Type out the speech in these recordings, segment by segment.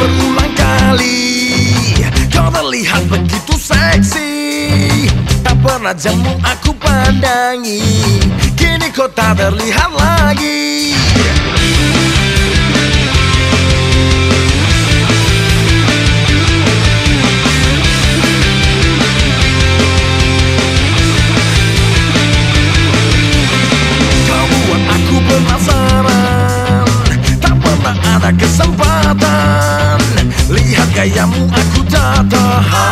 berulang kali. Kau terlihat begitu seksi. Tak pernah jamu aku pandangi. Kini kau tak terlihat lagi. heart.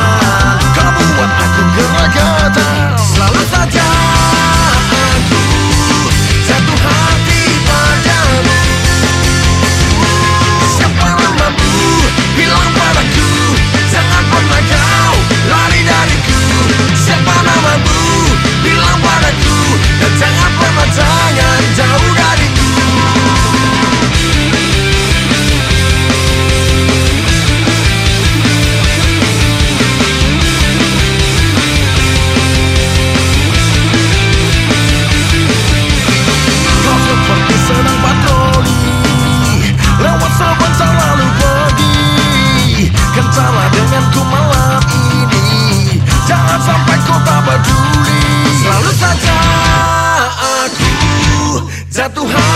Dengan denganku malam ini. Jangan sampai kau tak peduli. Selalu saja aku jatuh hati.